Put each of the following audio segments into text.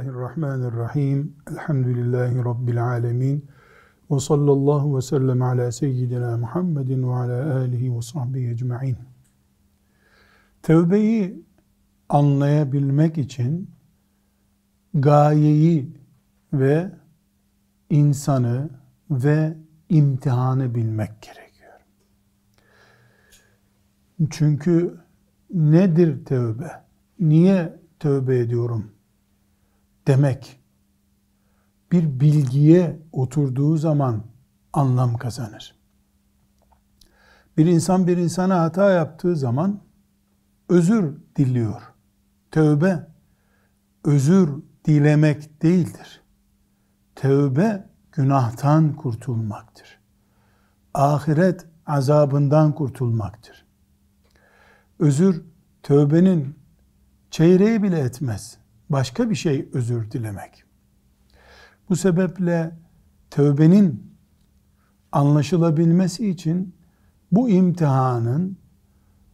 Bismillahirrahmanirrahim. Elhamdülillahi Rabbil alemin. Ve sallallahu ve sellem ala seyyidina Muhammedin ve ala alihi ve sahbihi ecma'in. Tevbeyi anlayabilmek için gayeyi ve insanı ve imtihanı bilmek gerekiyor. Çünkü nedir tövbe? Niye tövbe ediyorum? Demek bir bilgiye oturduğu zaman anlam kazanır. Bir insan bir insana hata yaptığı zaman özür diliyor. Tövbe özür dilemek değildir. Tövbe günahtan kurtulmaktır. Ahiret azabından kurtulmaktır. Özür tövbenin çeyreği bile etmez başka bir şey özür dilemek. Bu sebeple tövbenin anlaşılabilmesi için bu imtihanın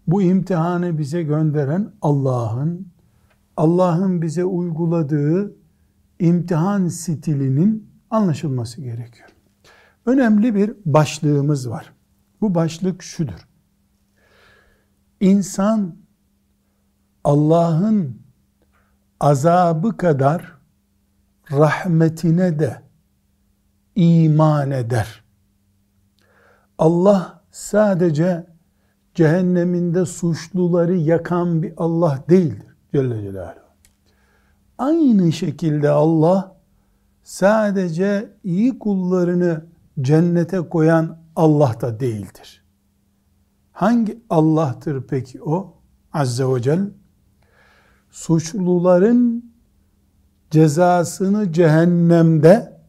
bu imtihanı bize gönderen Allah'ın Allah'ın bize uyguladığı imtihan stilinin anlaşılması gerekiyor. Önemli bir başlığımız var. Bu başlık şudur. İnsan Allah'ın azabı kadar rahmetine de iman eder. Allah sadece cehenneminde suçluları yakan bir Allah değildir Celle Celaluhu. Aynı şekilde Allah sadece iyi kullarını cennete koyan Allah da değildir. Hangi Allah'tır peki o? Azze ve Celle suçluların cezasını cehennemde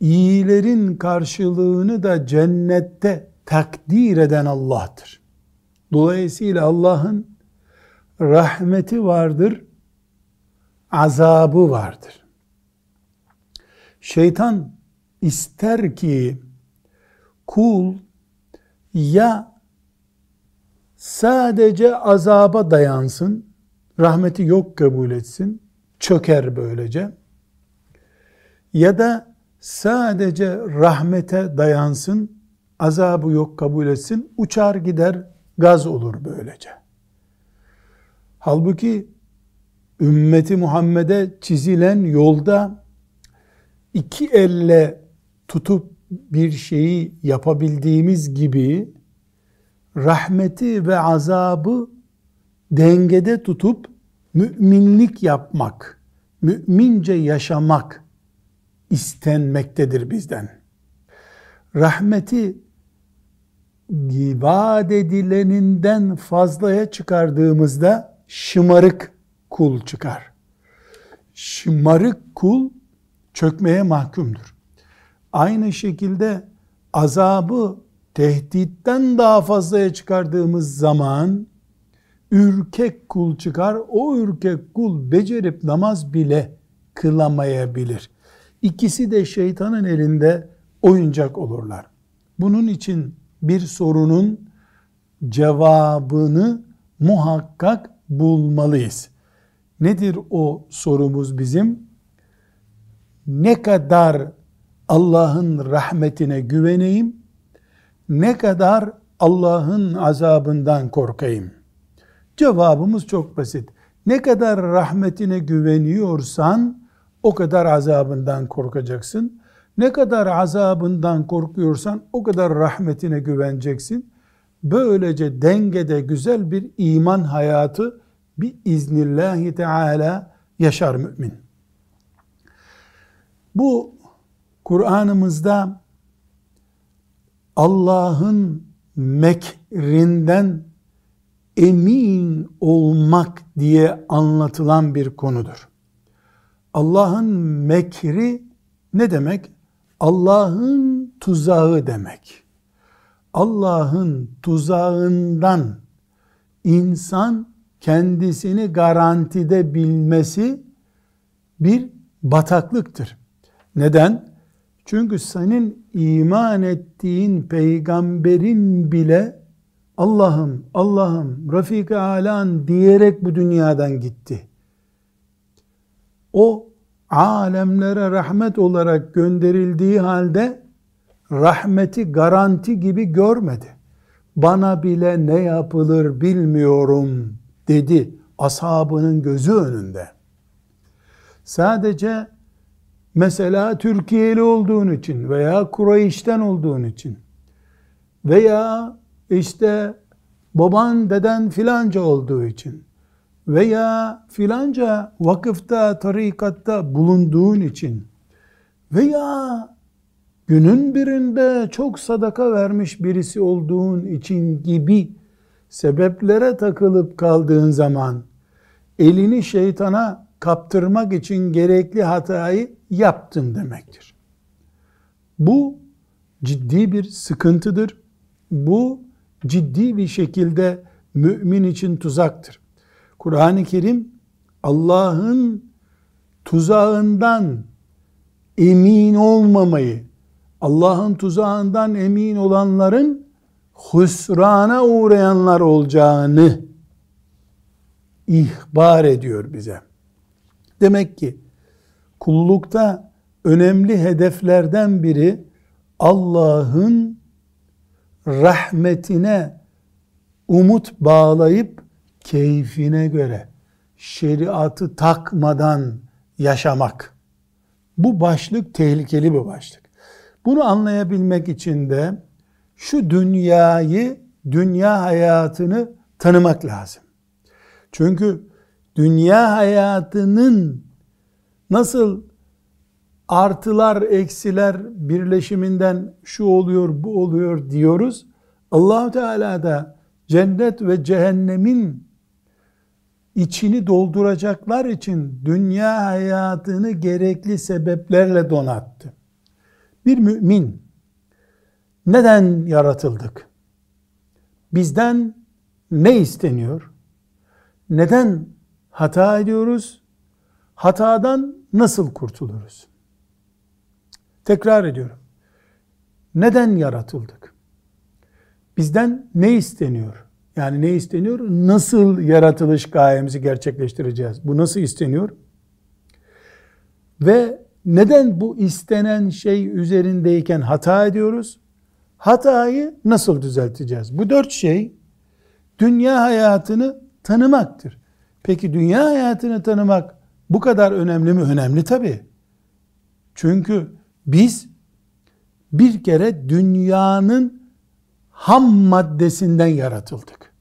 iyilerin karşılığını da cennette takdir eden Allah'tır. Dolayısıyla Allah'ın rahmeti vardır, azabı vardır. Şeytan ister ki kul ya sadece azaba dayansın, rahmeti yok kabul etsin, çöker böylece. Ya da sadece rahmete dayansın, azabı yok kabul etsin, uçar gider, gaz olur böylece. Halbuki ümmeti Muhammed'e çizilen yolda iki elle tutup bir şeyi yapabildiğimiz gibi rahmeti ve azabı dengede tutup müminlik yapmak, mümince yaşamak istenmektedir bizden. Rahmeti vaat edileninden fazlaya çıkardığımızda şımarık kul çıkar. Şımarık kul çökmeye mahkumdur. Aynı şekilde azabı tehditten daha fazlaya çıkardığımız zaman ürkek kul çıkar. O ürkek kul becerip namaz bile kılamayabilir. İkisi de şeytanın elinde oyuncak olurlar. Bunun için bir sorunun cevabını muhakkak bulmalıyız. Nedir o sorumuz bizim? Ne kadar Allah'ın rahmetine güveneyim? Ne kadar Allah'ın azabından korkayım? Cevabımız çok basit. Ne kadar rahmetine güveniyorsan o kadar azabından korkacaksın. Ne kadar azabından korkuyorsan o kadar rahmetine güveneceksin. Böylece dengede güzel bir iman hayatı bir iznillahü teala yaşar mümin. Bu Kur'an'ımızda Allah'ın mekrinden emin olmak diye anlatılan bir konudur. Allah'ın mekri ne demek? Allah'ın tuzağı demek. Allah'ın tuzağından insan kendisini garantide bilmesi bir bataklıktır. Neden? Çünkü senin iman ettiğin peygamberin bile Allah'ım, Allah'ım, Rafik-i Alan diyerek bu dünyadan gitti. o alemlere rahmet olarak gönderildiği halde rahmeti garanti gibi görmedi. Bana bile ne yapılır bilmiyorum dedi ashabının gözü önünde. Sadece mesela Türkiye'li olduğun için veya Kureyş'ten olduğun için veya işte baban deden filanca olduğu için veya filanca vakıfta, tarikatta bulunduğun için veya günün birinde çok sadaka vermiş birisi olduğun için gibi sebeplere takılıp kaldığın zaman elini şeytana kaptırmak için gerekli hatayı yaptın demektir. Bu ciddi bir sıkıntıdır. Bu ciddi bir şekilde mümin için tuzaktır. Kur'an-ı Kerim Allah'ın tuzağından emin olmamayı, Allah'ın tuzağından emin olanların husrana uğrayanlar olacağını ihbar ediyor bize. Demek ki kullukta önemli hedeflerden biri Allah'ın rahmetine umut bağlayıp keyfine göre şeriatı takmadan yaşamak. Bu başlık tehlikeli bir başlık. Bunu anlayabilmek için de şu dünyayı, dünya hayatını tanımak lazım. Çünkü dünya hayatının nasıl artılar, eksiler birleşiminden şu oluyor, bu oluyor diyoruz. Allahu Teala da cennet ve cehennemin içini dolduracaklar için dünya hayatını gerekli sebeplerle donattı. Bir mümin neden yaratıldık? Bizden ne isteniyor? Neden hata ediyoruz? Hatadan nasıl kurtuluruz? Tekrar ediyorum. Neden yaratıldık? Bizden ne isteniyor? Yani ne isteniyor? Nasıl yaratılış gayemizi gerçekleştireceğiz? Bu nasıl isteniyor? Ve neden bu istenen şey üzerindeyken hata ediyoruz? Hatayı nasıl düzelteceğiz? Bu dört şey dünya hayatını tanımaktır. Peki dünya hayatını tanımak bu kadar önemli mi? Önemli tabi. Çünkü biz bir kere dünyanın ham maddesinden yaratıldık.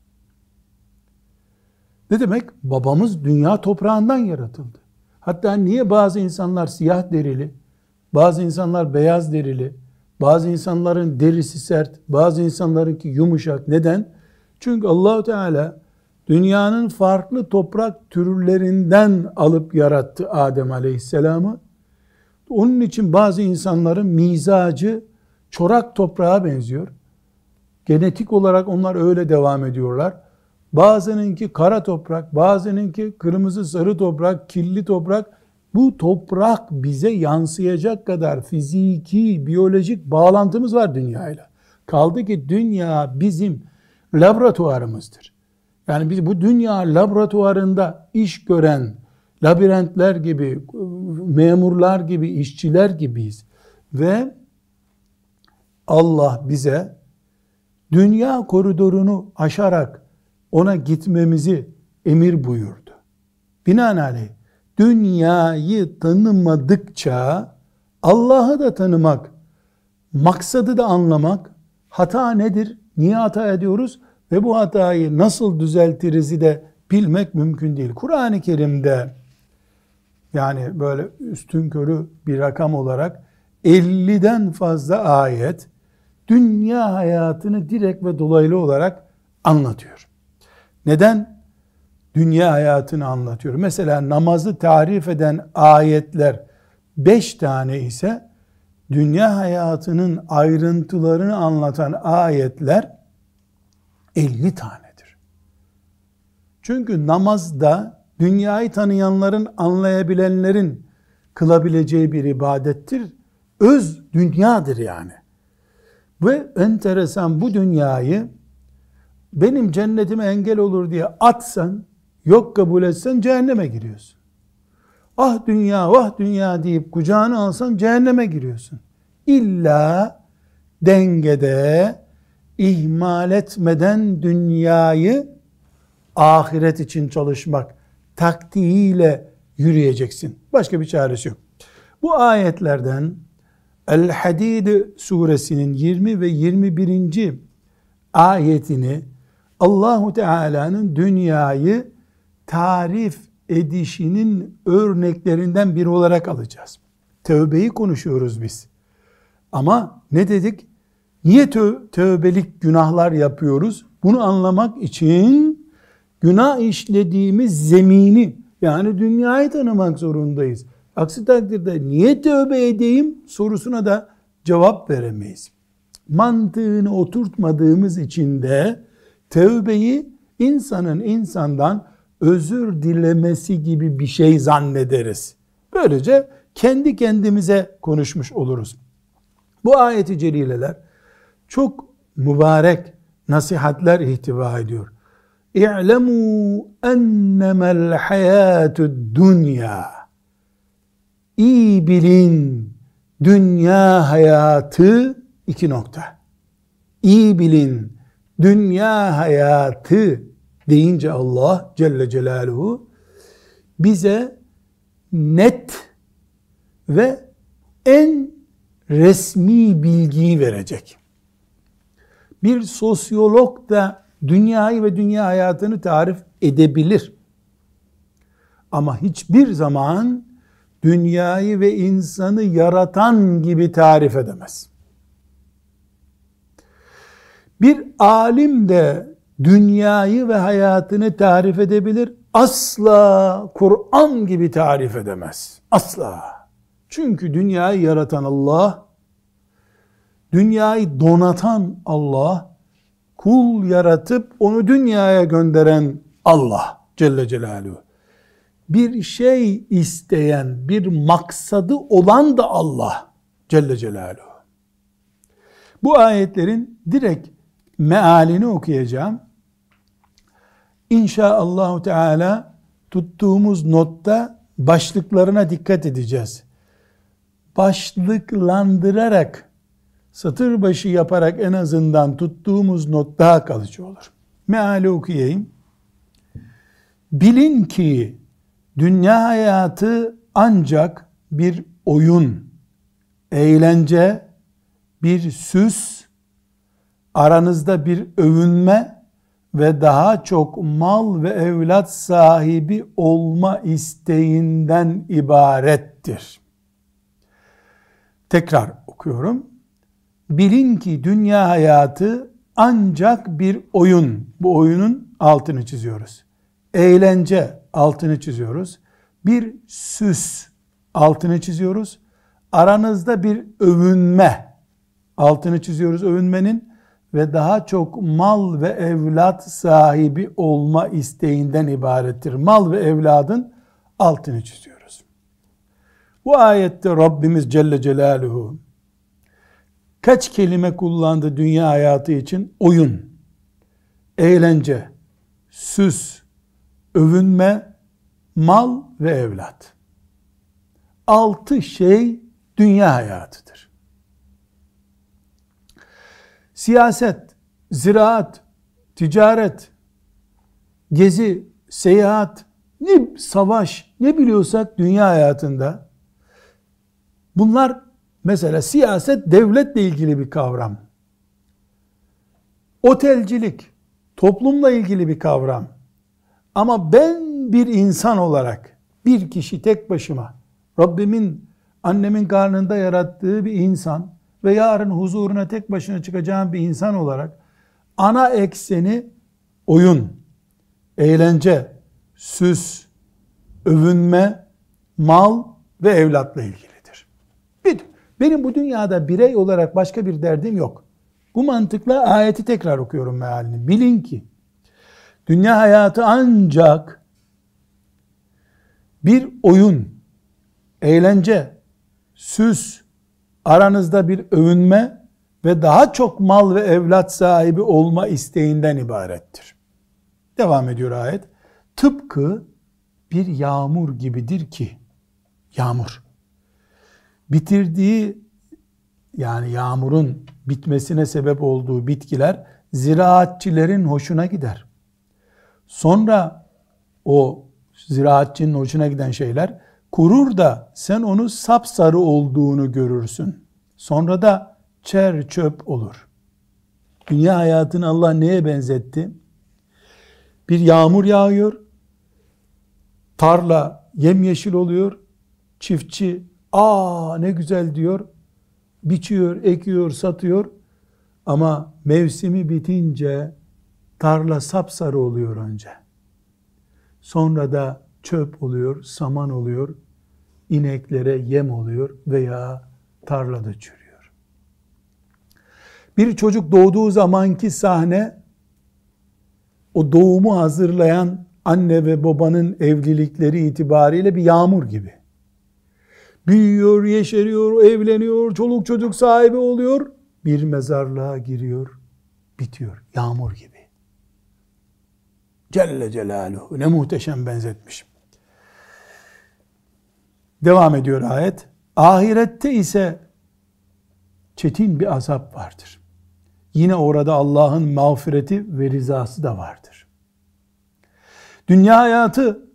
Ne demek? Babamız dünya toprağından yaratıldı. Hatta niye bazı insanlar siyah derili, bazı insanlar beyaz derili, bazı insanların derisi sert, bazı insanlarınki yumuşak. Neden? Çünkü Allahu Teala dünyanın farklı toprak türlerinden alıp yarattı Adem Aleyhisselam'ı. Onun için bazı insanların mizacı çorak toprağa benziyor. Genetik olarak onlar öyle devam ediyorlar. Bazınınki kara toprak, bazınınki kırmızı sarı toprak, kirli toprak. Bu toprak bize yansıyacak kadar fiziki, biyolojik bağlantımız var dünyayla. Kaldı ki dünya bizim laboratuvarımızdır. Yani biz bu dünya laboratuvarında iş gören labirentler gibi, memurlar gibi, işçiler gibiyiz. Ve Allah bize dünya koridorunu aşarak ona gitmemizi emir buyurdu. Binaenaleyh dünyayı tanımadıkça Allah'ı da tanımak, maksadı da anlamak, hata nedir, niye hata ediyoruz ve bu hatayı nasıl düzeltiriz de bilmek mümkün değil. Kur'an-ı Kerim'de yani böyle üstün körü bir rakam olarak 50'den fazla ayet dünya hayatını direkt ve dolaylı olarak anlatıyor. Neden? Dünya hayatını anlatıyor. Mesela namazı tarif eden ayetler 5 tane ise dünya hayatının ayrıntılarını anlatan ayetler 50 tanedir. Çünkü namazda dünyayı tanıyanların, anlayabilenlerin kılabileceği bir ibadettir. Öz dünyadır yani. Ve enteresan bu dünyayı benim cennetime engel olur diye atsan, yok kabul etsen cehenneme giriyorsun. ah dünya vah dünya deyip kucağına alsan cehenneme giriyorsun. İlla dengede ihmal etmeden dünyayı ahiret için çalışmak taktiğiyle yürüyeceksin. Başka bir çaresi yok. Bu ayetlerden El-Hadid suresinin 20 ve 21. ayetini Allahu Teala'nın dünyayı tarif edişinin örneklerinden biri olarak alacağız. Tövbeyi konuşuyoruz biz. Ama ne dedik? Niye tö tövbelik günahlar yapıyoruz? Bunu anlamak için günah işlediğimiz zemini yani dünyayı tanımak zorundayız. Aksi takdirde niye tövbe edeyim sorusuna da cevap veremeyiz. Mantığını oturtmadığımız için de tövbeyi insanın insandan özür dilemesi gibi bir şey zannederiz. Böylece kendi kendimize konuşmuş oluruz. Bu ayeti celileler çok mübarek nasihatler ihtiva ediyor. İ'lemû ennemel hayâtud dünya. İyi bilin dünya hayatı iki nokta. İyi bilin dünya hayatı deyince Allah Celle Celaluhu bize net ve en resmi bilgiyi verecek. Bir sosyolog da dünyayı ve dünya hayatını tarif edebilir. Ama hiçbir zaman dünyayı ve insanı yaratan gibi tarif edemez. Bir alim de dünyayı ve hayatını tarif edebilir. Asla Kur'an gibi tarif edemez. Asla. Çünkü dünyayı yaratan Allah, dünyayı donatan Allah, kul yaratıp onu dünyaya gönderen Allah Celle Celaluhu. Bir şey isteyen, bir maksadı olan da Allah Celle Celaluhu. Bu ayetlerin direkt mealini okuyacağım. İnşaallahu Teala tuttuğumuz notta başlıklarına dikkat edeceğiz. Başlıklandırarak satır başı yaparak en azından tuttuğumuz not daha kalıcı olur. Meali okuyayım. Bilin ki dünya hayatı ancak bir oyun, eğlence, bir süs, aranızda bir övünme ve daha çok mal ve evlat sahibi olma isteğinden ibarettir. Tekrar okuyorum. Bilin ki dünya hayatı ancak bir oyun. Bu oyunun altını çiziyoruz. Eğlence altını çiziyoruz. Bir süs altını çiziyoruz. Aranızda bir övünme altını çiziyoruz övünmenin ve daha çok mal ve evlat sahibi olma isteğinden ibarettir. Mal ve evladın altını çiziyoruz. Bu ayette Rabbimiz Celle Celaluhu kaç kelime kullandı dünya hayatı için? Oyun, eğlence, süs, övünme, mal ve evlat. Altı şey dünya hayatıdır. Siyaset, ziraat, ticaret, gezi, seyahat, ne savaş, ne biliyorsak dünya hayatında bunlar mesela siyaset devletle ilgili bir kavram. Otelcilik toplumla ilgili bir kavram. Ama ben bir insan olarak bir kişi tek başıma Rabbimin annemin karnında yarattığı bir insan ve yarın huzuruna tek başına çıkacağım bir insan olarak ana ekseni oyun, eğlence, süs, övünme, mal ve evlatla ilgilidir. Benim bu dünyada birey olarak başka bir derdim yok. Bu mantıkla ayeti tekrar okuyorum mealini. Bilin ki dünya hayatı ancak bir oyun, eğlence, süs, aranızda bir övünme ve daha çok mal ve evlat sahibi olma isteğinden ibarettir. Devam ediyor ayet. Tıpkı bir yağmur gibidir ki Yağmur. Bitirdiği yani yağmurun bitmesine sebep olduğu bitkiler ziraatçilerin hoşuna gider. Sonra o ziraatçının hoşuna giden şeyler kurur da sen onu sapsarı olduğunu görürsün. Sonra da çer çöp olur. Dünya hayatını Allah neye benzetti? Bir yağmur yağıyor, tarla yemyeşil oluyor, çiftçi aa ne güzel diyor, biçiyor, ekiyor, satıyor ama mevsimi bitince tarla sapsarı oluyor önce. Sonra da çöp oluyor, saman oluyor, ineklere yem oluyor veya tarlada çürüyor. Bir çocuk doğduğu zamanki sahne o doğumu hazırlayan anne ve babanın evlilikleri itibariyle bir yağmur gibi. Büyüyor, yeşeriyor, evleniyor, çoluk çocuk sahibi oluyor, bir mezarlığa giriyor, bitiyor. Yağmur gibi. Celle Celaluhu. Ne muhteşem benzetmiş. Devam ediyor ayet. Ahirette ise çetin bir azap vardır. Yine orada Allah'ın mağfireti ve rizası da vardır. Dünya hayatı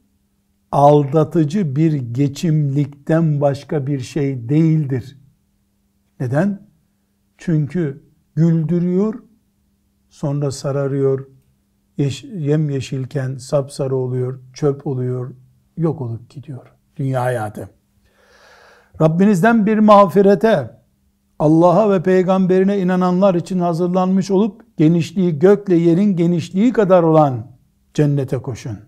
aldatıcı bir geçimlikten başka bir şey değildir. Neden? Çünkü güldürüyor, sonra sararıyor, yeş, yem yeşilken sapsarı oluyor, çöp oluyor, yok olup gidiyor dünya hayatı. Rabbinizden bir mağfirete, Allah'a ve peygamberine inananlar için hazırlanmış olup genişliği gökle yerin genişliği kadar olan cennete koşun.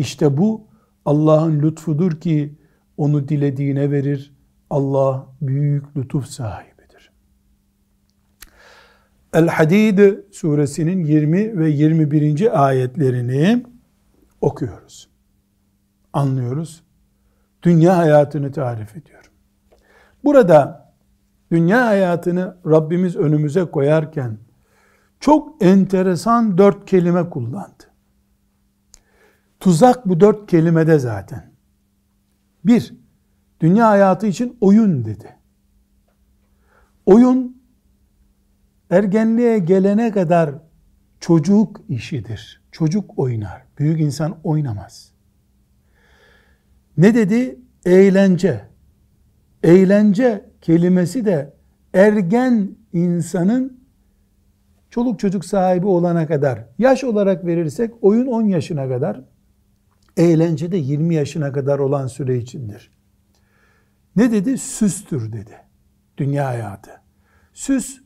İşte bu Allah'ın lütfudur ki onu dilediğine verir. Allah büyük lütuf sahibidir. El-Hadid suresinin 20 ve 21. ayetlerini okuyoruz. Anlıyoruz. Dünya hayatını tarif ediyor. Burada dünya hayatını Rabbimiz önümüze koyarken çok enteresan dört kelime kullandı. Tuzak bu dört kelimede zaten. Bir, dünya hayatı için oyun dedi. Oyun ergenliğe gelene kadar çocuk işidir. Çocuk oynar. Büyük insan oynamaz. Ne dedi? Eğlence. Eğlence kelimesi de ergen insanın çoluk çocuk sahibi olana kadar yaş olarak verirsek oyun 10 yaşına kadar eğlence de 20 yaşına kadar olan süre içindir. Ne dedi? Süstür dedi. Dünya hayatı. Süs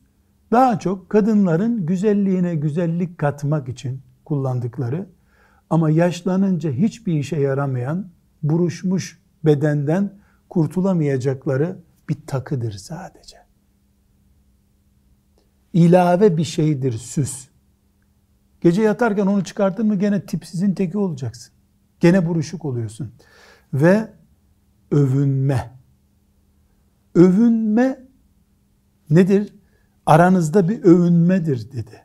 daha çok kadınların güzelliğine güzellik katmak için kullandıkları ama yaşlanınca hiçbir işe yaramayan buruşmuş bedenden kurtulamayacakları bir takıdır sadece. İlave bir şeydir süs. Gece yatarken onu çıkartın mı gene tipsizin teki olacaksın. Gene buruşuk oluyorsun. Ve övünme. Övünme nedir? Aranızda bir övünmedir dedi.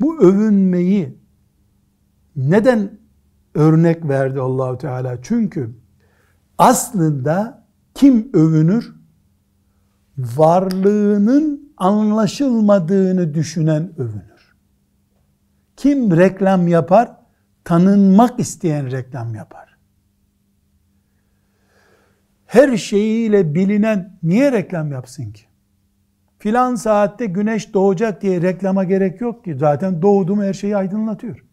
Bu övünmeyi neden örnek verdi Allahu Teala? Çünkü aslında kim övünür? Varlığının anlaşılmadığını düşünen övünür. Kim reklam yapar? Tanınmak isteyen reklam yapar. Her şeyiyle bilinen niye reklam yapsın ki? Filan saatte güneş doğacak diye reklama gerek yok ki. Zaten doğdu her şeyi aydınlatıyor.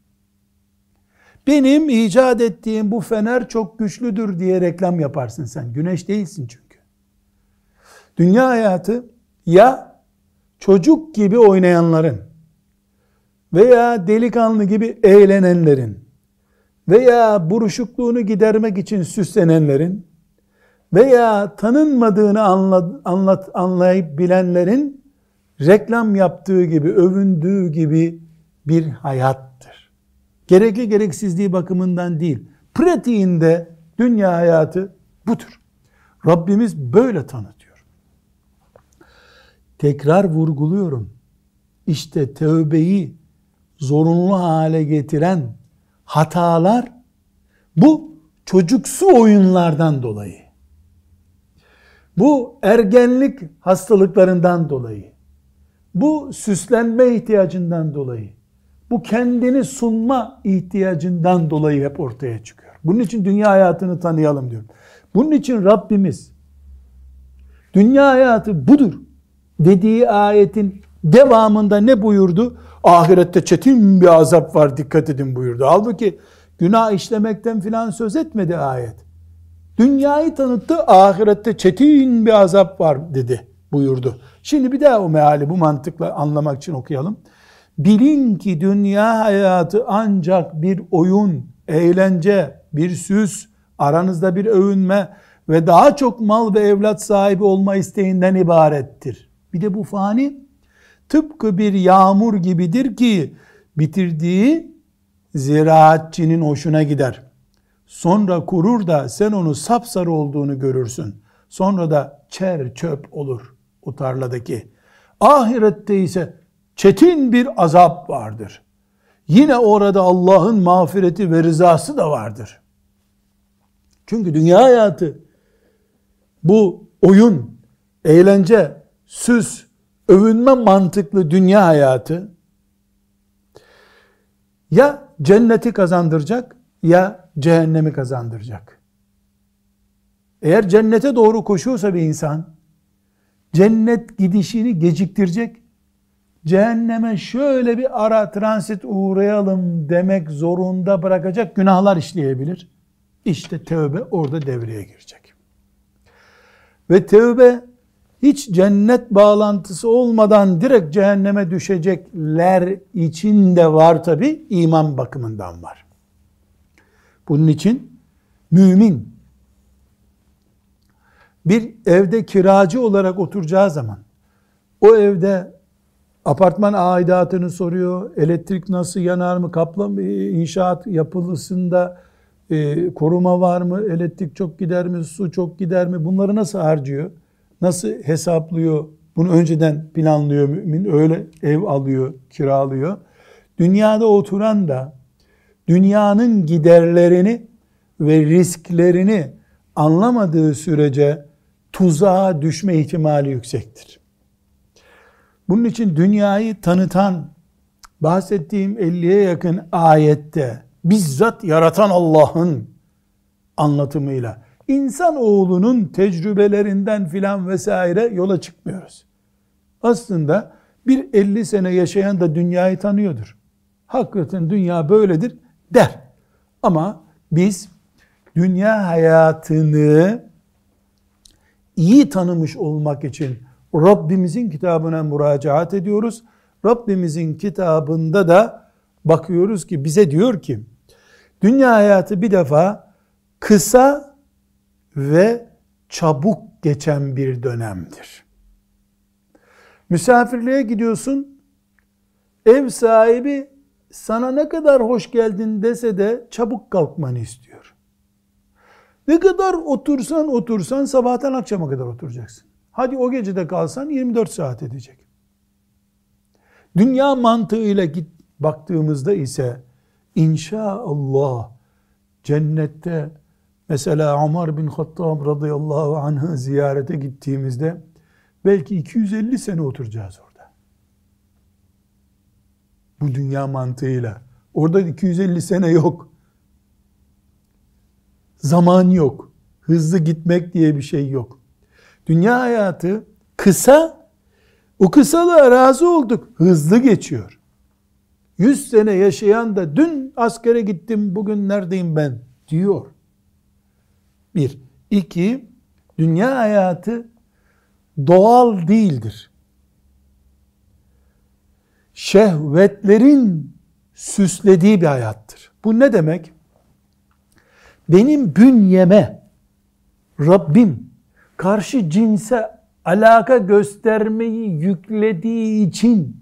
Benim icat ettiğim bu fener çok güçlüdür diye reklam yaparsın sen. Güneş değilsin çünkü. Dünya hayatı ya çocuk gibi oynayanların veya delikanlı gibi eğlenenlerin veya buruşukluğunu gidermek için süslenenlerin veya tanınmadığını anlat, anlat, anlayıp bilenlerin reklam yaptığı gibi, övündüğü gibi bir hayattır. Gerekli gereksizliği bakımından değil, pratiğinde dünya hayatı budur. Rabbimiz böyle tanıtıyor. Tekrar vurguluyorum. İşte tövbeyi zorunlu hale getiren hatalar bu çocuksu oyunlardan dolayı, bu ergenlik hastalıklarından dolayı, bu süslenme ihtiyacından dolayı, bu kendini sunma ihtiyacından dolayı hep ortaya çıkıyor. Bunun için dünya hayatını tanıyalım diyorum. Bunun için Rabbimiz dünya hayatı budur dediği ayetin devamında ne buyurdu? Ahirette çetin bir azap var dikkat edin buyurdu. Halbuki günah işlemekten filan söz etmedi ayet. Dünyayı tanıttı ahirette çetin bir azap var dedi buyurdu. Şimdi bir daha o meali bu mantıkla anlamak için okuyalım. Bilin ki dünya hayatı ancak bir oyun, eğlence, bir süs, aranızda bir övünme ve daha çok mal ve evlat sahibi olma isteğinden ibarettir. Bir de bu fani tıpkı bir yağmur gibidir ki bitirdiği ziraatçinin hoşuna gider. Sonra kurur da sen onu sapsarı olduğunu görürsün. Sonra da çer çöp olur o tarladaki. Ahirette ise çetin bir azap vardır. Yine orada Allah'ın mağfireti ve rızası da vardır. Çünkü dünya hayatı bu oyun, eğlence, süs, övünme mantıklı dünya hayatı ya cenneti kazandıracak ya cehennemi kazandıracak. Eğer cennete doğru koşuyorsa bir insan cennet gidişini geciktirecek. Cehenneme şöyle bir ara transit uğrayalım demek zorunda bırakacak günahlar işleyebilir. İşte tövbe orada devreye girecek. Ve tövbe hiç cennet bağlantısı olmadan direkt cehenneme düşecekler için de var tabi iman bakımından var. Bunun için mümin bir evde kiracı olarak oturacağı zaman o evde apartman aidatını soruyor, elektrik nasıl yanar mı, kaplam inşaat yapılısında e, koruma var mı, elektrik çok gider mi, su çok gider mi, bunları nasıl harcıyor? Nasıl hesaplıyor? Bunu önceden planlıyor mümin. Öyle ev alıyor, kiralıyor. Dünyada oturan da dünyanın giderlerini ve risklerini anlamadığı sürece tuzağa düşme ihtimali yüksektir. Bunun için dünyayı tanıtan bahsettiğim 50'ye yakın ayette bizzat yaratan Allah'ın anlatımıyla İnsan oğlunun tecrübelerinden filan vesaire yola çıkmıyoruz. Aslında bir 50 sene yaşayan da dünyayı tanıyordur. Hakikaten dünya böyledir der. Ama biz dünya hayatını iyi tanımış olmak için Rabbimizin kitabına müracaat ediyoruz. Rabbimizin kitabında da bakıyoruz ki bize diyor ki dünya hayatı bir defa kısa ve çabuk geçen bir dönemdir. Misafirliğe gidiyorsun, ev sahibi sana ne kadar hoş geldin dese de çabuk kalkmanı istiyor. Ne kadar otursan otursan sabahtan akşama kadar oturacaksın. Hadi o gecede kalsan 24 saat edecek. Dünya mantığıyla git baktığımızda ise inşallah cennette Mesela Ömer bin Hattab radıyallahu anh'ı ziyarete gittiğimizde belki 250 sene oturacağız orada. Bu dünya mantığıyla. Orada 250 sene yok. Zaman yok. Hızlı gitmek diye bir şey yok. Dünya hayatı kısa, o kısalığa razı olduk. Hızlı geçiyor. 100 sene yaşayan da dün askere gittim bugün neredeyim ben diyor. Bir. İki, dünya hayatı doğal değildir. Şehvetlerin süslediği bir hayattır. Bu ne demek? Benim bünyeme Rabbim karşı cinse alaka göstermeyi yüklediği için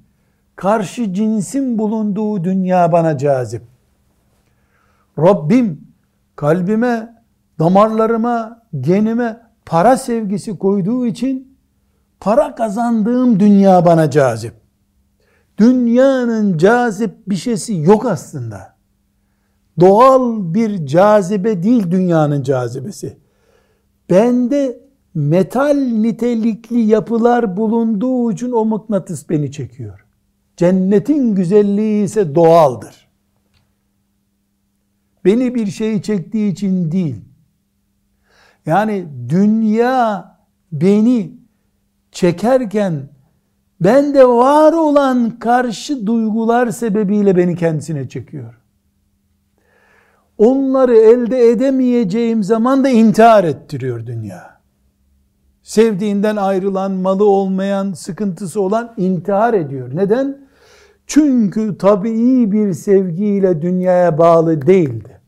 karşı cinsin bulunduğu dünya bana cazip. Rabbim kalbime damarlarıma, genime para sevgisi koyduğu için para kazandığım dünya bana cazip. Dünyanın cazip bir şeysi yok aslında. Doğal bir cazibe değil dünyanın cazibesi. Bende metal nitelikli yapılar bulunduğu için o mıknatıs beni çekiyor. Cennetin güzelliği ise doğaldır. Beni bir şeyi çektiği için değil. Yani dünya beni çekerken ben de var olan karşı duygular sebebiyle beni kendisine çekiyor. Onları elde edemeyeceğim zaman da intihar ettiriyor dünya. Sevdiğinden ayrılan, malı olmayan, sıkıntısı olan intihar ediyor. Neden? Çünkü tabii bir sevgiyle dünyaya bağlı değildi.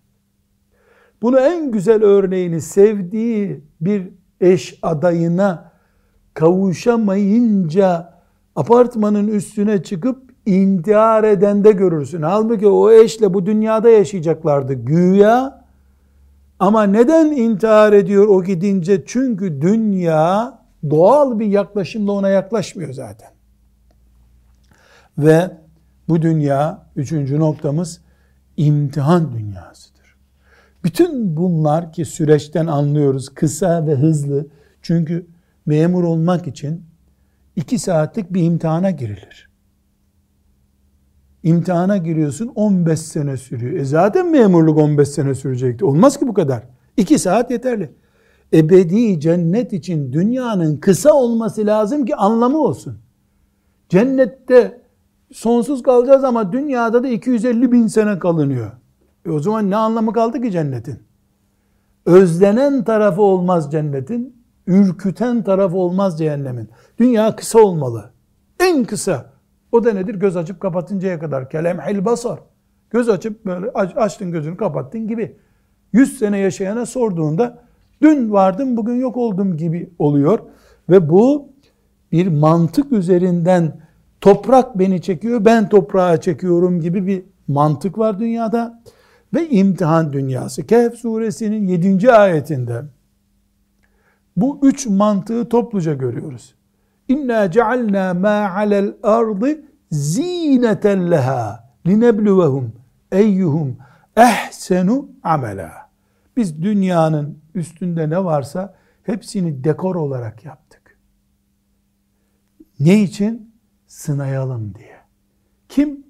Bunu en güzel örneğini sevdiği bir eş adayına kavuşamayınca apartmanın üstüne çıkıp intihar edende görürsün. Halbuki o eşle bu dünyada yaşayacaklardı güya. Ama neden intihar ediyor o gidince? Çünkü dünya doğal bir yaklaşımla ona yaklaşmıyor zaten. Ve bu dünya, üçüncü noktamız imtihan dünyasıdır. Bütün bunlar ki süreçten anlıyoruz kısa ve hızlı. Çünkü memur olmak için iki saatlik bir imtihana girilir. İmtihana giriyorsun 15 sene sürüyor. E zaten memurluk 15 sene sürecekti. Olmaz ki bu kadar. 2 saat yeterli. Ebedi cennet için dünyanın kısa olması lazım ki anlamı olsun. Cennette sonsuz kalacağız ama dünyada da 250 bin sene kalınıyor. E o zaman ne anlamı kaldı ki cennetin? Özlenen tarafı olmaz cennetin, ürküten tarafı olmaz cehennemin. Dünya kısa olmalı. En kısa. O da nedir? Göz açıp kapatıncaya kadar. Kelemhil basar. Göz açıp böyle açtın gözünü kapattın gibi. Yüz sene yaşayana sorduğunda dün vardım bugün yok oldum gibi oluyor. Ve bu bir mantık üzerinden toprak beni çekiyor ben toprağa çekiyorum gibi bir mantık var dünyada. Ve imtihan dünyası. Kehf suresinin 7. ayetinde bu üç mantığı topluca görüyoruz. İnna cealna ma alel ardı zineten leha linebluvehum eyyuhum ehsenu amela. Biz dünyanın üstünde ne varsa hepsini dekor olarak yaptık. Ne için? Sınayalım diye. Kim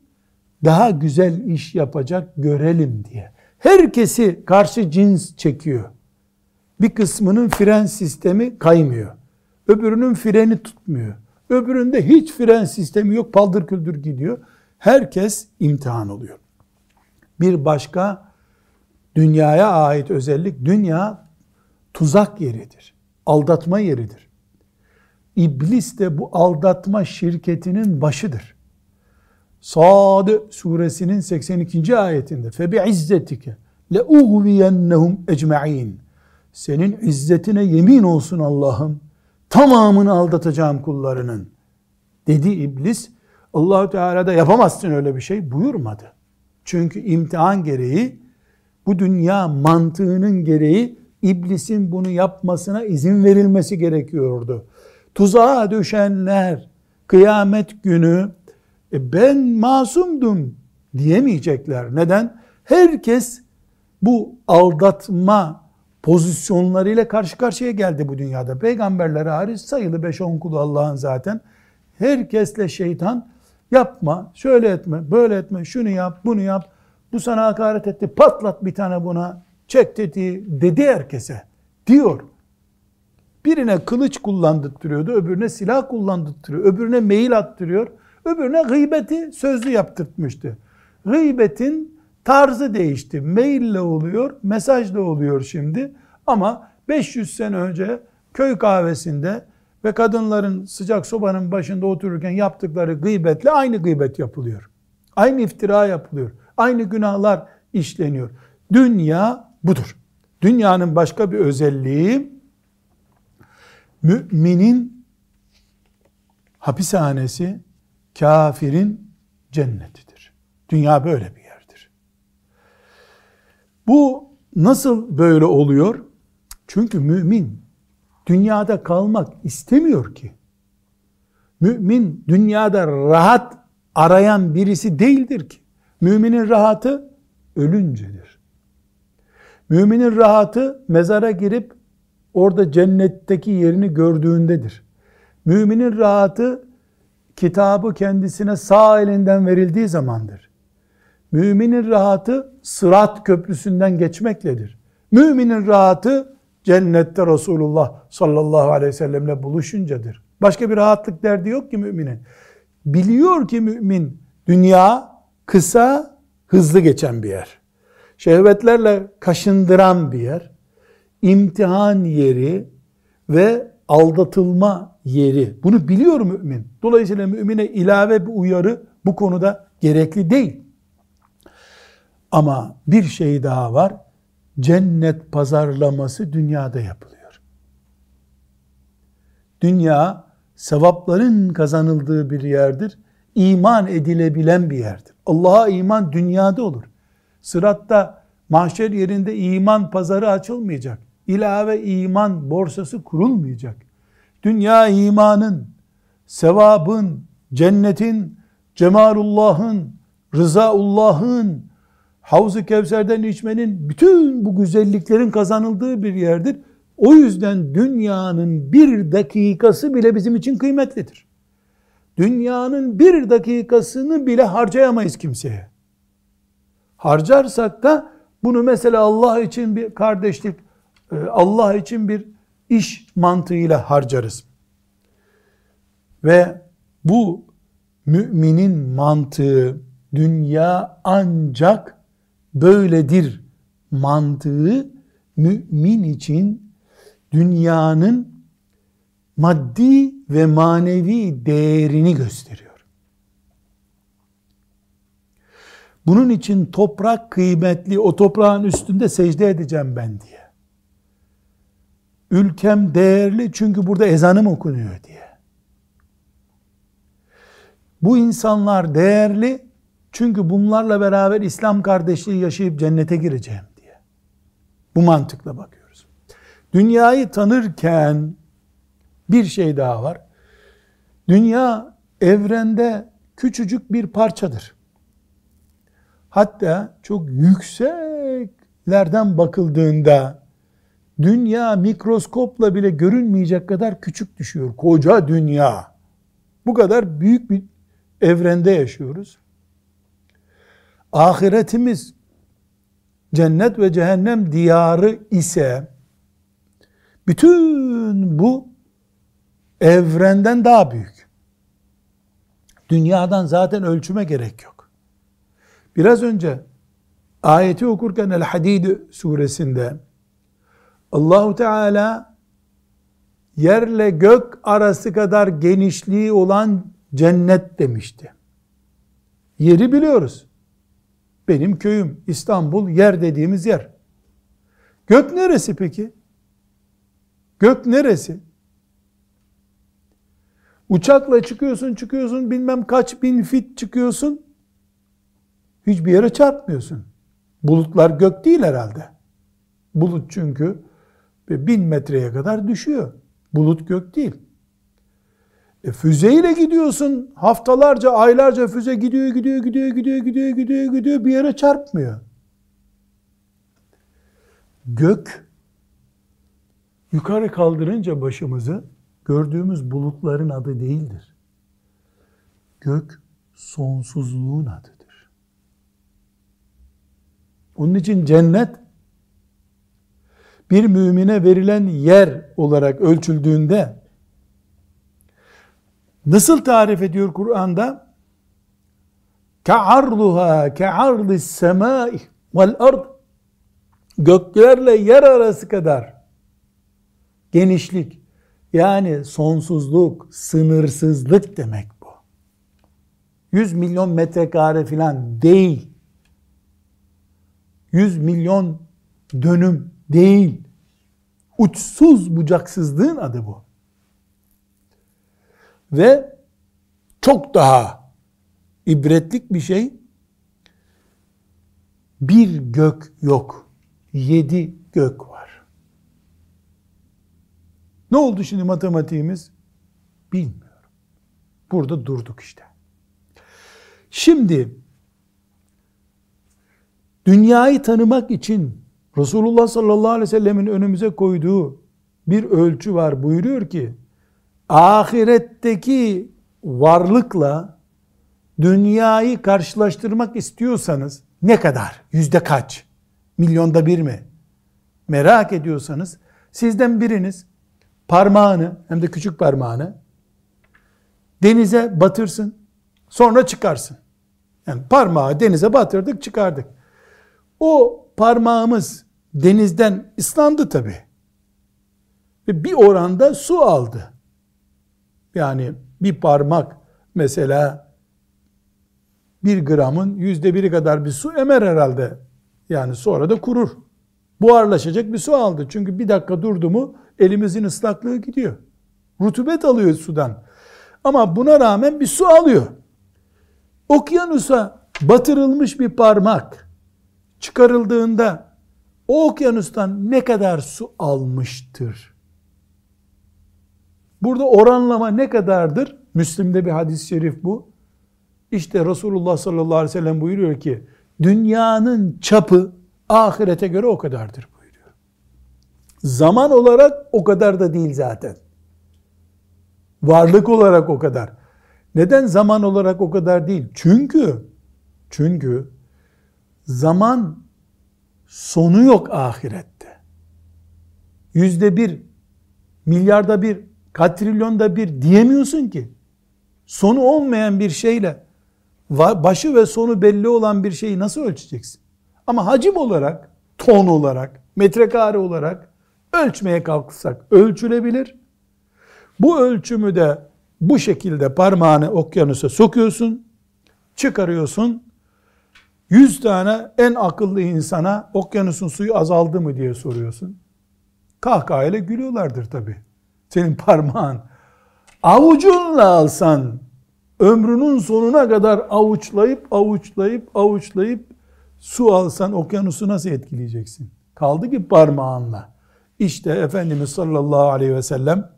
daha güzel iş yapacak görelim diye. Herkesi karşı cins çekiyor. Bir kısmının fren sistemi kaymıyor. Öbürünün freni tutmuyor. Öbüründe hiç fren sistemi yok, paldır küldür gidiyor. Herkes imtihan oluyor. Bir başka dünyaya ait özellik, dünya tuzak yeridir. Aldatma yeridir. İblis de bu aldatma şirketinin başıdır. Sad suresinin 82. ayetinde le uğviyennehum ecmaîn. Senin izzetine yemin olsun Allah'ım tamamını aldatacağım kullarının dedi iblis. Allahu Teala da yapamazsın öyle bir şey buyurmadı. Çünkü imtihan gereği bu dünya mantığının gereği iblisin bunu yapmasına izin verilmesi gerekiyordu. Tuzağa düşenler kıyamet günü e ben masumdum diyemeyecekler. Neden? Herkes bu aldatma pozisyonlarıyla karşı karşıya geldi bu dünyada. Peygamberler hariç sayılı 5-10 kulu Allah'ın zaten. Herkesle şeytan yapma, şöyle etme, böyle etme, şunu yap, bunu yap. Bu sana hakaret etti, patlat bir tane buna, çek dedi, dedi herkese. Diyor. Birine kılıç kullandırtıyordu, öbürüne silah kullandırtıyor, öbürüne mail attırıyor, öbürüne gıybeti sözlü yaptırtmıştı. Gıybetin Tarzı değişti. Maille oluyor, mesajla oluyor şimdi. Ama 500 sene önce köy kahvesinde ve kadınların sıcak sobanın başında otururken yaptıkları gıybetle aynı gıybet yapılıyor. Aynı iftira yapılıyor. Aynı günahlar işleniyor. Dünya budur. Dünyanın başka bir özelliği müminin hapishanesi, kafirin cennetidir. Dünya böyle bir bu nasıl böyle oluyor? Çünkü mümin dünyada kalmak istemiyor ki. Mümin dünyada rahat arayan birisi değildir ki. Müminin rahatı ölüncedir. Müminin rahatı mezara girip orada cennetteki yerini gördüğündedir. Müminin rahatı kitabı kendisine sağ elinden verildiği zamandır. Müminin rahatı sırat köprüsünden geçmekledir. Müminin rahatı cennette Resulullah sallallahu aleyhi ve sellemle buluşuncadır. Başka bir rahatlık derdi yok ki müminin. Biliyor ki mümin dünya kısa, hızlı geçen bir yer. Şehvetlerle kaşındıran bir yer. imtihan yeri ve aldatılma yeri. Bunu biliyor mümin. Dolayısıyla mümine ilave bir uyarı bu konuda gerekli değil. Ama bir şey daha var. Cennet pazarlaması dünyada yapılıyor. Dünya sevapların kazanıldığı bir yerdir. İman edilebilen bir yerdir. Allah'a iman dünyada olur. Sıratta mahşer yerinde iman pazarı açılmayacak. İlave iman borsası kurulmayacak. Dünya imanın, sevabın, cennetin, cemalullahın, rızaullahın, Havz-ı Kevser'den içmenin bütün bu güzelliklerin kazanıldığı bir yerdir. O yüzden dünyanın bir dakikası bile bizim için kıymetlidir. Dünyanın bir dakikasını bile harcayamayız kimseye. Harcarsak da bunu mesela Allah için bir kardeşlik, e, Allah için bir iş mantığıyla harcarız. Ve bu müminin mantığı dünya ancak böyledir mantığı mümin için dünyanın maddi ve manevi değerini gösteriyor. Bunun için toprak kıymetli, o toprağın üstünde secde edeceğim ben diye. Ülkem değerli çünkü burada ezanım okunuyor diye. Bu insanlar değerli çünkü bunlarla beraber İslam kardeşliği yaşayıp cennete gireceğim diye. Bu mantıkla bakıyoruz. Dünyayı tanırken bir şey daha var. Dünya evrende küçücük bir parçadır. Hatta çok yükseklerden bakıldığında dünya mikroskopla bile görünmeyecek kadar küçük düşüyor. Koca dünya. Bu kadar büyük bir evrende yaşıyoruz. Ahiretimiz cennet ve cehennem diyarı ise bütün bu evrenden daha büyük. Dünyadan zaten ölçüme gerek yok. Biraz önce ayeti okurken El Hadid suresinde Allahu Teala yerle gök arası kadar genişliği olan cennet demişti. Yeri biliyoruz. Benim köyüm İstanbul yer dediğimiz yer. Gök neresi peki? Gök neresi? Uçakla çıkıyorsun çıkıyorsun bilmem kaç bin fit çıkıyorsun. Hiçbir yere çarpmıyorsun. Bulutlar gök değil herhalde. Bulut çünkü bin metreye kadar düşüyor. Bulut gök değil. E füzeyle gidiyorsun. Haftalarca, aylarca füze gidiyor, gidiyor, gidiyor, gidiyor, gidiyor, gidiyor, gidiyor. Bir yere çarpmıyor. Gök yukarı kaldırınca başımızı gördüğümüz bulutların adı değildir. Gök sonsuzluğun adıdır. Onun için cennet bir mümine verilen yer olarak ölçüldüğünde nasıl tarif ediyor Kur'an'da? Ka'arduha ka'ardis semai vel ard göklerle yer arası kadar genişlik yani sonsuzluk, sınırsızlık demek bu. 100 milyon metrekare filan değil. 100 milyon dönüm değil. Uçsuz bucaksızlığın adı bu. Ve çok daha ibretlik bir şey bir gök yok. Yedi gök var. Ne oldu şimdi matematiğimiz? Bilmiyorum. Burada durduk işte. Şimdi Dünyayı tanımak için Resulullah sallallahu aleyhi ve sellemin önümüze koyduğu bir ölçü var. Buyuruyor ki ahiretteki varlıkla dünyayı karşılaştırmak istiyorsanız ne kadar? Yüzde kaç? Milyonda bir mi? Merak ediyorsanız sizden biriniz parmağını hem de küçük parmağını denize batırsın sonra çıkarsın. Yani parmağı denize batırdık çıkardık. O parmağımız denizden ıslandı tabi. Ve bir oranda su aldı. Yani bir parmak mesela bir gramın yüzde biri kadar bir su emer herhalde. Yani sonra da kurur. Buharlaşacak bir su aldı. Çünkü bir dakika durdu mu elimizin ıslaklığı gidiyor. Rutubet alıyor sudan. Ama buna rağmen bir su alıyor. Okyanusa batırılmış bir parmak çıkarıldığında o okyanustan ne kadar su almıştır? Burada oranlama ne kadardır? Müslim'de bir hadis-i şerif bu. İşte Resulullah sallallahu aleyhi ve sellem buyuruyor ki dünyanın çapı ahirete göre o kadardır buyuruyor. Zaman olarak o kadar da değil zaten. Varlık olarak o kadar. Neden zaman olarak o kadar değil? Çünkü çünkü zaman sonu yok ahirette. Yüzde bir, milyarda bir, katrilyonda bir diyemiyorsun ki. Sonu olmayan bir şeyle başı ve sonu belli olan bir şeyi nasıl ölçeceksin? Ama hacim olarak, ton olarak, metrekare olarak ölçmeye kalksak ölçülebilir. Bu ölçümü de bu şekilde parmağını okyanusa sokuyorsun, çıkarıyorsun. Yüz tane en akıllı insana okyanusun suyu azaldı mı diye soruyorsun. Kahkahayla gülüyorlardır tabi. Senin parmağın. Avucunla alsan ömrünün sonuna kadar avuçlayıp avuçlayıp avuçlayıp su alsan okyanusu nasıl etkileyeceksin? Kaldı ki parmağınla. İşte Efendimiz sallallahu aleyhi ve sellem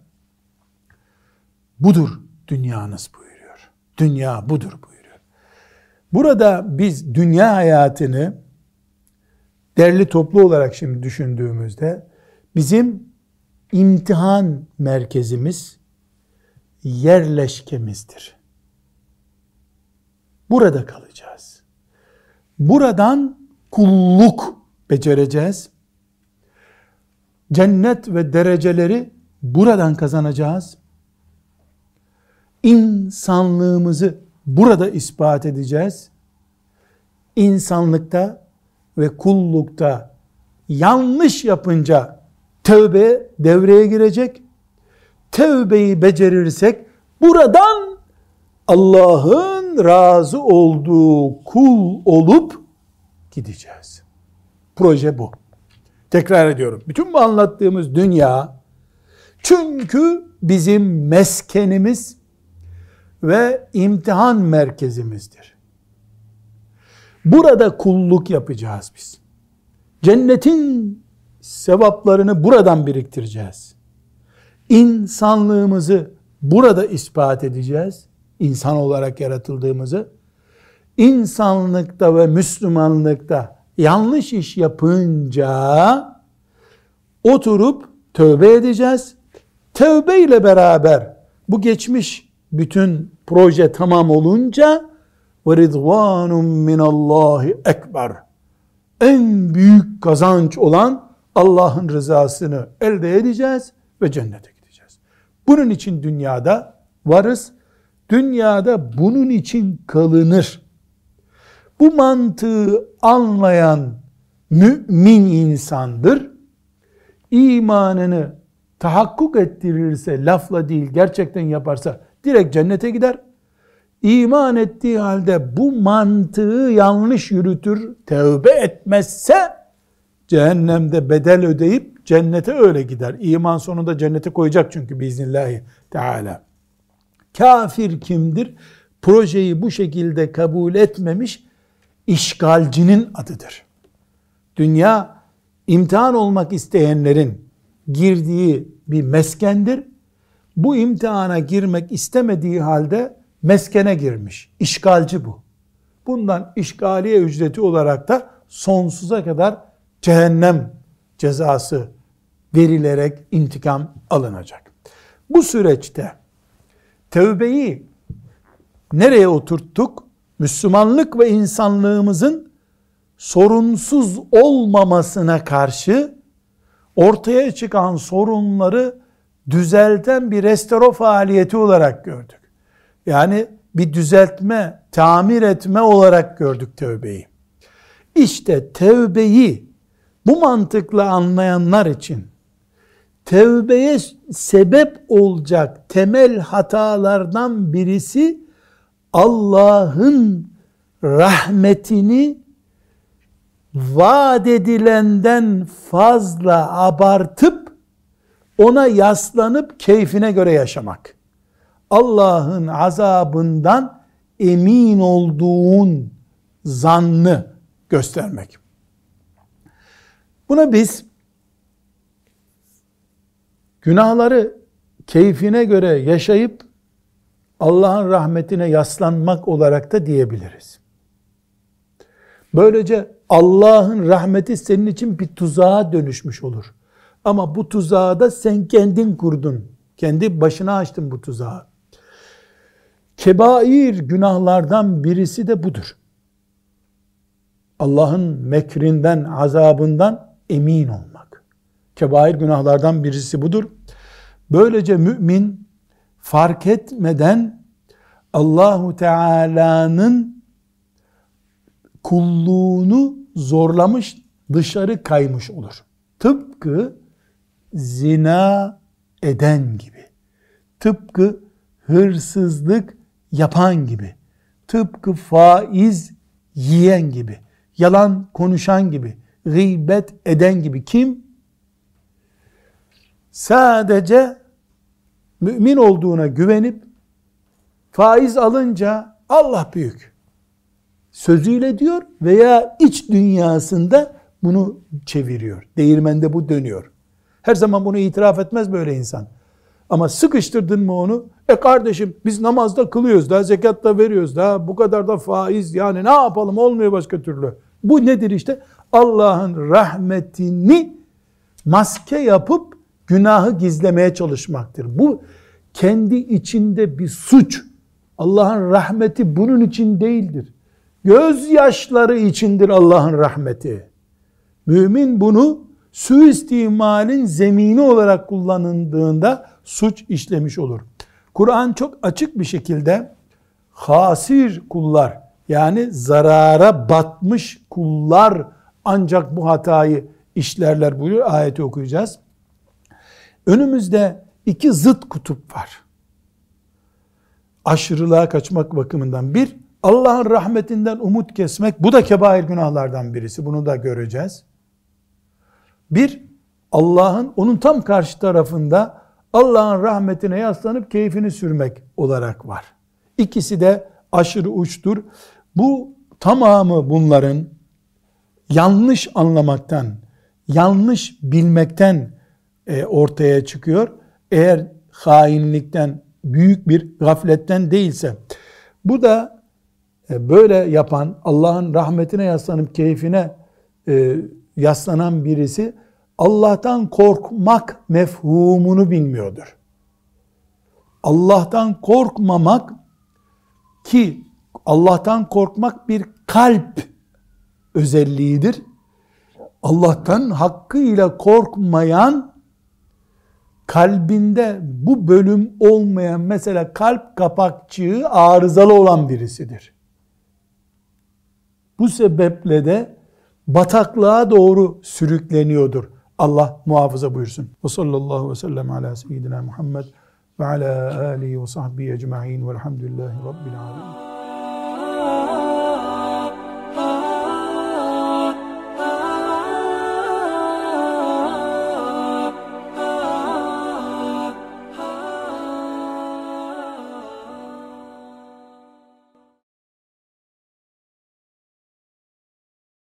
budur dünyanız buyuruyor. Dünya budur buyuruyor. Burada biz dünya hayatını derli toplu olarak şimdi düşündüğümüzde bizim imtihan merkezimiz yerleşkemizdir. Burada kalacağız. Buradan kulluk becereceğiz. Cennet ve dereceleri buradan kazanacağız. İnsanlığımızı burada ispat edeceğiz. İnsanlıkta ve kullukta yanlış yapınca tövbe devreye girecek. Tövbeyi becerirsek buradan Allah'ın razı olduğu kul olup gideceğiz. Proje bu. Tekrar ediyorum. Bütün bu anlattığımız dünya çünkü bizim meskenimiz ve imtihan merkezimizdir. Burada kulluk yapacağız biz. Cennetin sevaplarını buradan biriktireceğiz. İnsanlığımızı burada ispat edeceğiz. İnsan olarak yaratıldığımızı. İnsanlıkta ve Müslümanlıkta yanlış iş yapınca oturup tövbe edeceğiz. Tövbe ile beraber bu geçmiş bütün proje tamam olunca ve ridvanun minallahi ekber. En büyük kazanç olan Allah'ın rızasını elde edeceğiz ve cennete gideceğiz. Bunun için dünyada varız. Dünyada bunun için kalınır. Bu mantığı anlayan mümin insandır. İmanını tahakkuk ettirirse, lafla değil gerçekten yaparsa direkt cennete gider. İman ettiği halde bu mantığı yanlış yürütür, tevbe etmezse cehennemde bedel ödeyip cennete öyle gider. İman sonunda cennete koyacak çünkü biiznillahü teala. Kafir kimdir? Projeyi bu şekilde kabul etmemiş işgalcinin adıdır. Dünya imtihan olmak isteyenlerin girdiği bir meskendir. Bu imtihana girmek istemediği halde meskene girmiş. İşgalci bu. Bundan işgaliye ücreti olarak da sonsuza kadar cehennem cezası verilerek intikam alınacak. Bu süreçte tevbeyi nereye oturttuk? Müslümanlık ve insanlığımızın sorunsuz olmamasına karşı ortaya çıkan sorunları düzelten bir restore faaliyeti olarak gördük. Yani bir düzeltme, tamir etme olarak gördük tevbeyi. İşte tevbeyi bu mantıkla anlayanlar için tevbeye sebep olacak temel hatalardan birisi Allah'ın rahmetini vaat edilenden fazla abartıp ona yaslanıp keyfine göre yaşamak. Allah'ın azabından emin olduğun zannı göstermek. Buna biz günahları keyfine göre yaşayıp Allah'ın rahmetine yaslanmak olarak da diyebiliriz. Böylece Allah'ın rahmeti senin için bir tuzağa dönüşmüş olur. Ama bu tuzağı da sen kendin kurdun. Kendi başına açtın bu tuzağı. Kebair günahlardan birisi de budur. Allah'ın mekrinden, azabından emin olmak. Kebair günahlardan birisi budur. Böylece mümin fark etmeden Allahu Teala'nın kulluğunu zorlamış, dışarı kaymış olur. Tıpkı zina eden gibi. Tıpkı hırsızlık yapan gibi. Tıpkı faiz yiyen gibi. Yalan konuşan gibi. Gıybet eden gibi. Kim? Sadece mümin olduğuna güvenip faiz alınca Allah büyük sözüyle diyor veya iç dünyasında bunu çeviriyor. Değirmende bu dönüyor. Her zaman bunu itiraf etmez böyle insan. Ama sıkıştırdın mı onu? E kardeşim biz namazda kılıyoruz da zekat da veriyoruz da bu kadar da faiz yani ne yapalım olmuyor başka türlü. Bu nedir işte? Allah'ın rahmetini maske yapıp günahı gizlemeye çalışmaktır. Bu kendi içinde bir suç. Allah'ın rahmeti bunun için değildir. Gözyaşları içindir Allah'ın rahmeti. Mümin bunu suistimalin zemini olarak kullanıldığında suç işlemiş olur. Kur'an çok açık bir şekilde hasir kullar yani zarara batmış kullar ancak bu hatayı işlerler buyuruyor. Ayeti okuyacağız. Önümüzde iki zıt kutup var. Aşırılığa kaçmak bakımından. Bir, Allah'ın rahmetinden umut kesmek. Bu da kebair günahlardan birisi. Bunu da göreceğiz. Bir, Allah'ın onun tam karşı tarafında Allah'ın rahmetine yaslanıp keyfini sürmek olarak var. İkisi de aşırı uçtur. Bu tamamı bunların yanlış anlamaktan, yanlış bilmekten e, ortaya çıkıyor. Eğer hainlikten, büyük bir gafletten değilse. Bu da e, böyle yapan, Allah'ın rahmetine yaslanıp keyfine e, yaslanan birisi Allah'tan korkmak mefhumunu bilmiyordur. Allah'tan korkmamak ki Allah'tan korkmak bir kalp özelliğidir. Allah'tan hakkıyla korkmayan kalbinde bu bölüm olmayan mesela kalp kapakçığı arızalı olan birisidir. Bu sebeple de bataklığa doğru sürükleniyordur. Allah muhafaza buyursun. Ve sallallahu ve sellem ala seyyidina Muhammed ve ala alihi ve sahbihi ecma'in velhamdülillahi rabbil alemin.